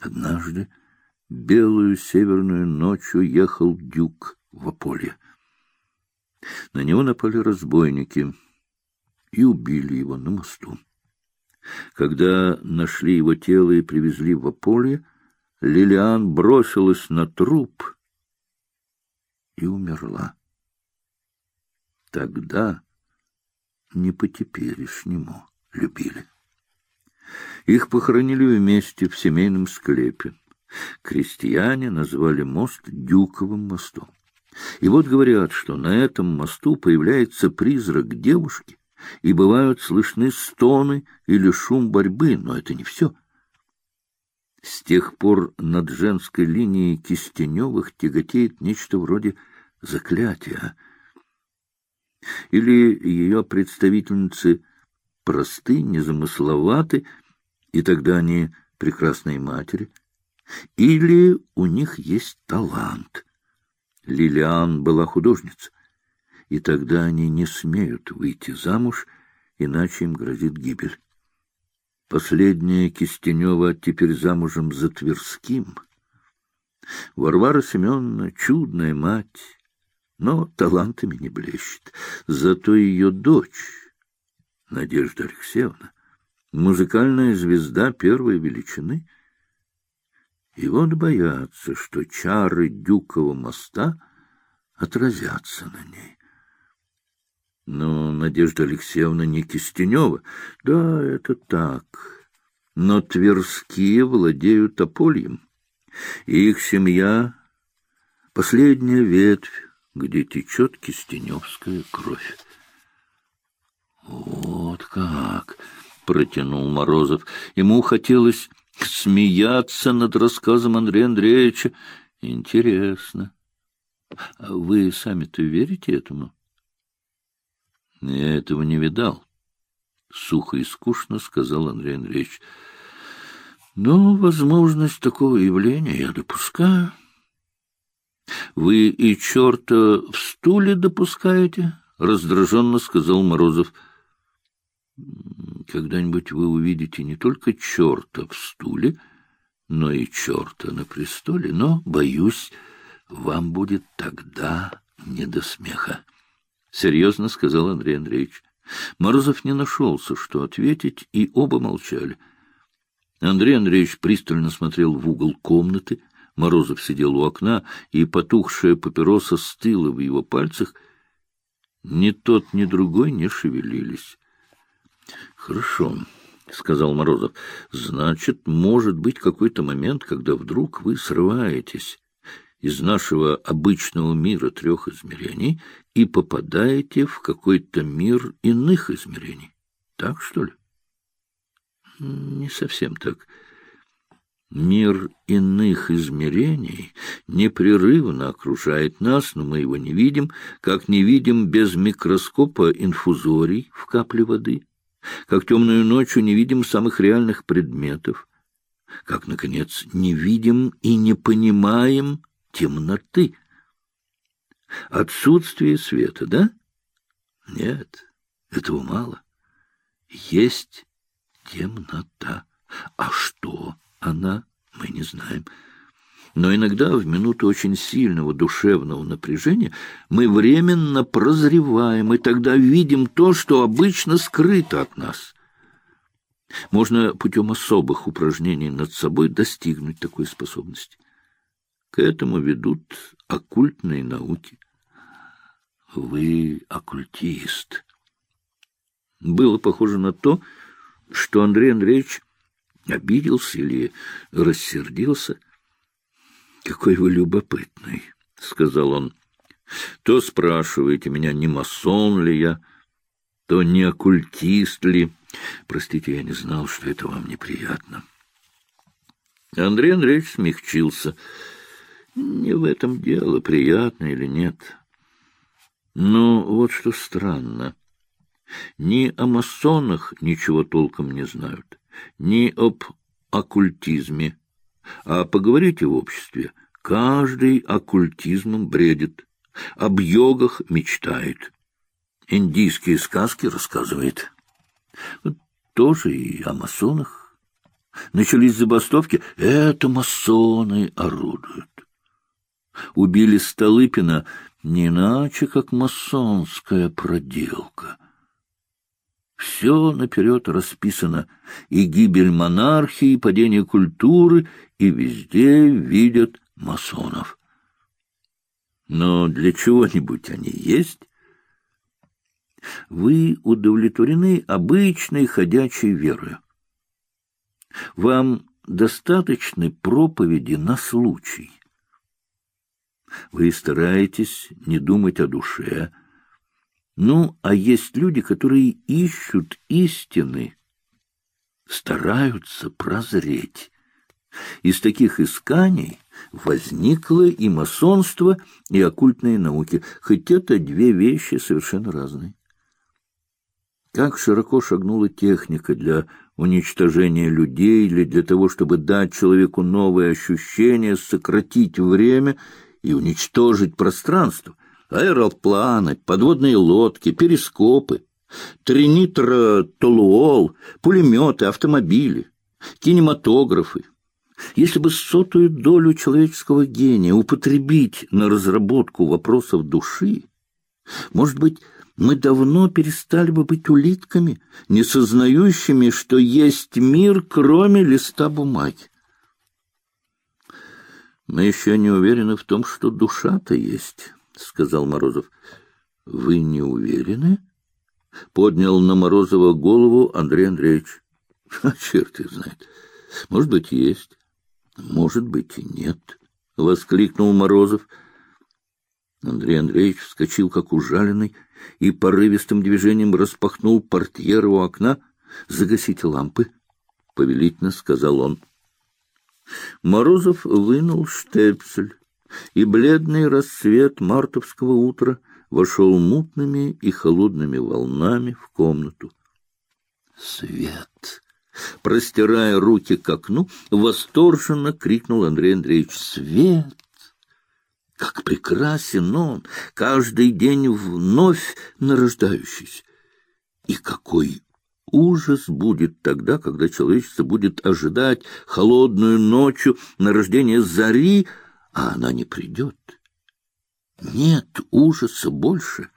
Однажды белую северную ночью ехал дюк в Аполье. На него напали разбойники и убили его на мосту. Когда нашли его тело и привезли в Аполье, Лилиан бросилась на труп и умерла. Тогда не по-теперешнему любили. Их похоронили вместе в семейном склепе. Крестьяне назвали мост Дюковым мостом. И вот говорят, что на этом мосту появляется призрак девушки, и бывают слышны стоны или шум борьбы, но это не все. С тех пор над женской линией Кистеневых тяготеет нечто вроде заклятия. Или ее представительницы просты, незамысловаты, и тогда они прекрасные матери, или у них есть талант. Лилиан была художница, и тогда они не смеют выйти замуж, иначе им грозит гибель. Последняя Кистенева теперь замужем за Тверским. Варвара Семеновна — чудная мать, но талантами не блещет. Зато ее дочь, Надежда Алексеевна, музыкальная звезда первой величины. И вот боятся, что чары Дюкова моста отразятся на ней. Но Надежда Алексеевна не Кистенева. Да, это так. Но Тверские владеют Апольем. Их семья — последняя ветвь, где течет кистеневская кровь. Вот как! — протянул Морозов. Ему хотелось смеяться над рассказом Андрея Андреевича. Интересно. А вы сами-то верите этому? Я этого не видал. Сухо и скучно сказал Андрей Андреевич. Но возможность такого явления я допускаю. Вы и черта в стуле допускаете? Раздраженно сказал Морозов. Когда-нибудь вы увидите не только черта в стуле, но и черта на престоле, но, боюсь, вам будет тогда не до смеха. — серьезно сказал Андрей Андреевич. Морозов не нашелся, что ответить, и оба молчали. Андрей Андреевич пристально смотрел в угол комнаты. Морозов сидел у окна, и потухшая папироса стыла в его пальцах. Ни тот, ни другой не шевелились. — Хорошо, — сказал Морозов. — Значит, может быть какой-то момент, когда вдруг вы срываетесь из нашего обычного мира трех измерений и попадаете в какой-то мир иных измерений. Так, что ли? Не совсем так. Мир иных измерений непрерывно окружает нас, но мы его не видим, как не видим без микроскопа инфузорий в капле воды, как темную ночью не видим самых реальных предметов, как, наконец, не видим и не понимаем темноты. Отсутствие света, да? Нет, этого мало. Есть темнота. А что она, мы не знаем. Но иногда в минуту очень сильного душевного напряжения мы временно прозреваем, и тогда видим то, что обычно скрыто от нас. Можно путем особых упражнений над собой достигнуть такой способности. К этому ведут оккультные науки. Вы оккультист. Было похоже на то, что Андрей Андреевич обиделся или рассердился. «Какой вы любопытный», — сказал он. «То спрашиваете меня, не масон ли я, то не оккультист ли. Простите, я не знал, что это вам неприятно». Андрей Андреевич смягчился — не в этом дело, приятно или нет. Но вот что странно. Ни о масонах ничего толком не знают, ни об оккультизме. А поговорите в обществе, каждый оккультизмом бредит, об йогах мечтает, индийские сказки рассказывает. Тоже и о масонах. Начались забастовки. Это масоны орудуют. Убили Столыпина не иначе, как масонская проделка. Все наперед расписано, и гибель монархии, и падение культуры, и везде видят масонов. Но для чего-нибудь они есть. Вы удовлетворены обычной ходячей верою. Вам достаточны проповеди на случай. Вы стараетесь не думать о душе. Ну, а есть люди, которые ищут истины, стараются прозреть. Из таких исканий возникло и масонство, и оккультные науки, хоть это две вещи совершенно разные. Как широко шагнула техника для уничтожения людей или для того, чтобы дать человеку новые ощущения, сократить время и уничтожить пространство. Аэропланы, подводные лодки, перископы, тринитротолуол, пулеметы, автомобили, кинематографы. Если бы сотую долю человеческого гения употребить на разработку вопросов души, может быть, мы давно перестали бы быть улитками, не сознающими, что есть мир, кроме листа бумаги. Мы еще не уверены в том, что душа-то есть, — сказал Морозов. — Вы не уверены? — поднял на Морозова голову Андрей Андреевич. — А черт их знает. Может быть, есть, может быть, и нет, — воскликнул Морозов. Андрей Андреевич вскочил, как ужаленный, и порывистым движением распахнул портьеры у окна. — Загасите лампы, — повелительно сказал он. Морозов вынул штепсель, и бледный рассвет мартовского утра вошел мутными и холодными волнами в комнату. «Свет!» Простирая руки к окну, восторженно крикнул Андрей Андреевич. «Свет!» Как прекрасен он, каждый день вновь нарождающийся! И какой ужас будет тогда, когда человечество будет ожидать холодную ночью на рождение зари, а она не придет. Нет ужаса больше.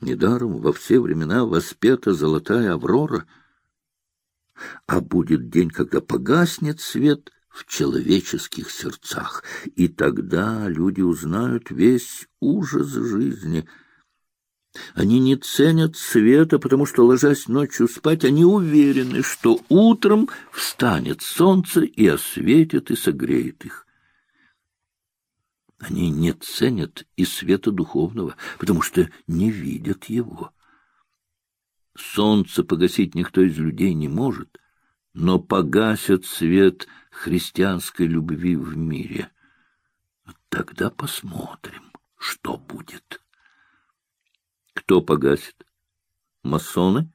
Недаром во все времена воспета золотая аврора, а будет день, когда погаснет свет в человеческих сердцах, и тогда люди узнают весь ужас жизни. Они не ценят света, потому что, ложась ночью спать, они уверены, что утром встанет солнце и осветит и согреет их. Они не ценят и света духовного, потому что не видят его. Солнце погасить никто из людей не может, но погасят свет христианской любви в мире. Тогда посмотрим, что будет. Кто погасит? Масоны?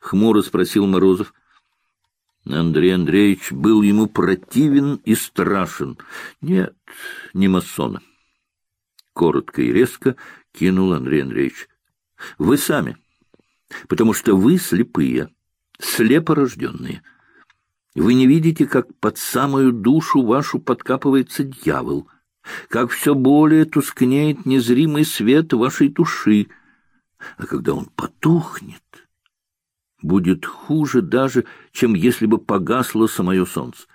Хмуро спросил Морозов. Андрей Андреевич был ему противен и страшен. Нет, не масоны. Коротко и резко кинул Андрей Андреевич. Вы сами, потому что вы слепые, слепорожденные. Вы не видите, как под самую душу вашу подкапывается дьявол, как все более тускнеет незримый свет вашей души, а когда он потухнет, будет хуже даже, чем если бы погасло самое солнце.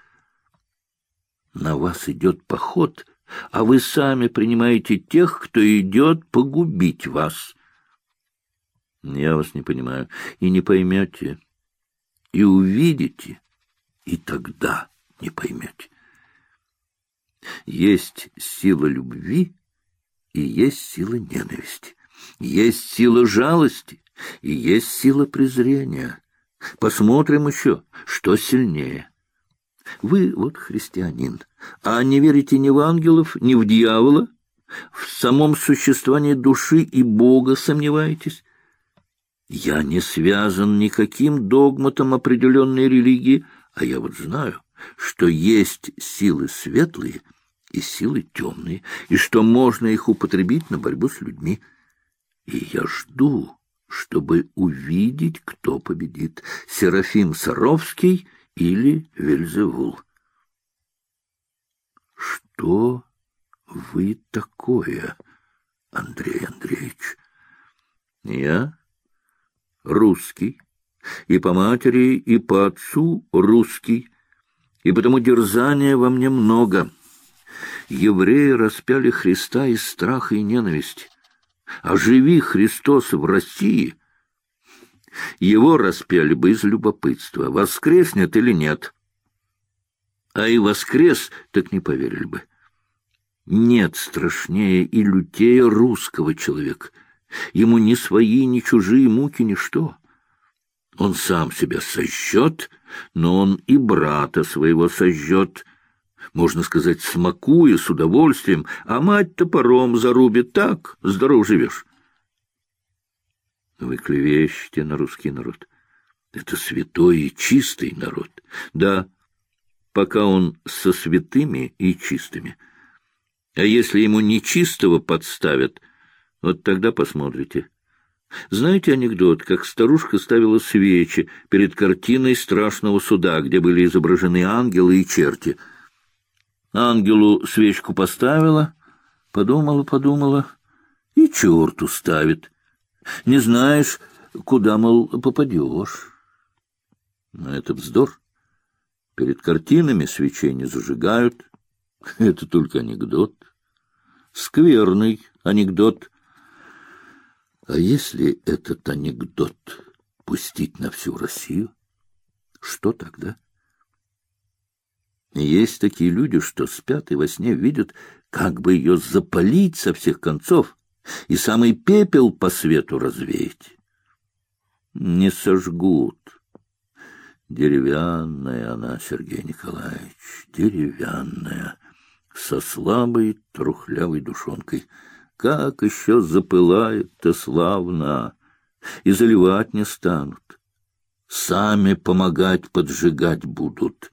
На вас идет поход, а вы сами принимаете тех, кто идет погубить вас. Я вас не понимаю, и не поймете, и увидите, и тогда не поймете. Есть сила любви и есть сила ненависти. Есть сила жалости и есть сила презрения. Посмотрим еще, что сильнее. Вы вот христианин, а не верите ни в ангелов, ни в дьявола? В самом существовании души и Бога сомневаетесь? Я не связан никаким догматом определенной религии, а я вот знаю, что есть силы светлые и силы темные, и что можно их употребить на борьбу с людьми. И я жду, чтобы увидеть, кто победит, Серафим Саровский или Вельзевул. Что вы такое, Андрей Андреевич? Я русский, и по матери, и по отцу русский, и потому дерзания во мне много. Евреи распяли Христа из страха и ненависти. Оживи Христос в России, его распяли бы из любопытства, воскреснет или нет. А и воскрес, так не поверили бы. Нет страшнее и лютее русского человека. Ему ни свои, ни чужие муки, ничто. Он сам себя сожжет, но он и брата своего сожжет, можно сказать, смакуя с удовольствием, а мать топором зарубит. Так, здоров живешь. Вы клевещете на русский народ. Это святой и чистый народ. Да, пока он со святыми и чистыми. А если ему нечистого подставят, вот тогда посмотрите. Знаете анекдот, как старушка ставила свечи перед картиной страшного суда, где были изображены ангелы и черти? Ангелу свечку поставила, подумала, подумала, и черту ставит. Не знаешь, куда, мол, попадешь. Но это вздор. Перед картинами свечей не зажигают. Это только анекдот. Скверный анекдот. А если этот анекдот пустить на всю Россию, что тогда? Есть такие люди, что спят и во сне видят, как бы ее запалить со всех концов, и самый пепел по свету развеять. Не сожгут. Деревянная она, Сергей Николаевич, деревянная, со слабой трухлявой душонкой — как еще запылает-то славно, и заливать не станут. Сами помогать поджигать будут.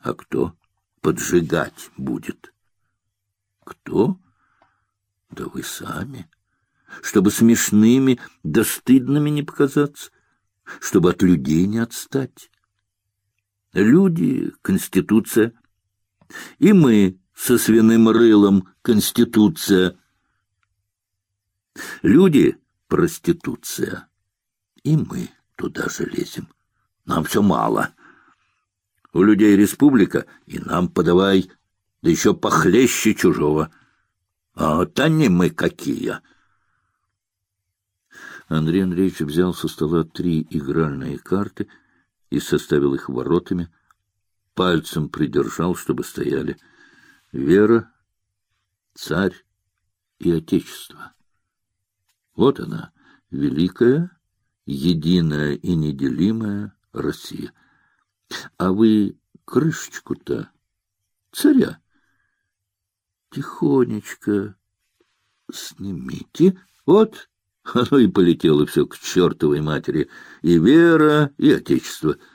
А кто поджигать будет? Кто? Да вы сами. Чтобы смешными да стыдными не показаться, чтобы от людей не отстать. Люди — Конституция, и мы со свиным рылом Конституция. Люди — проституция. И мы туда же лезем. Нам все мало. У людей республика, и нам подавай, да еще похлеще чужого. А вот они мы какие. Андрей Андреевич взял со стола три игральные карты и составил их воротами, пальцем придержал, чтобы стояли — вера, царь и отечество. Вот она, великая, единая и неделимая Россия. А вы крышечку-то, царя, тихонечко снимите. Вот, оно и полетело все к чертовой матери, и вера, и отечество —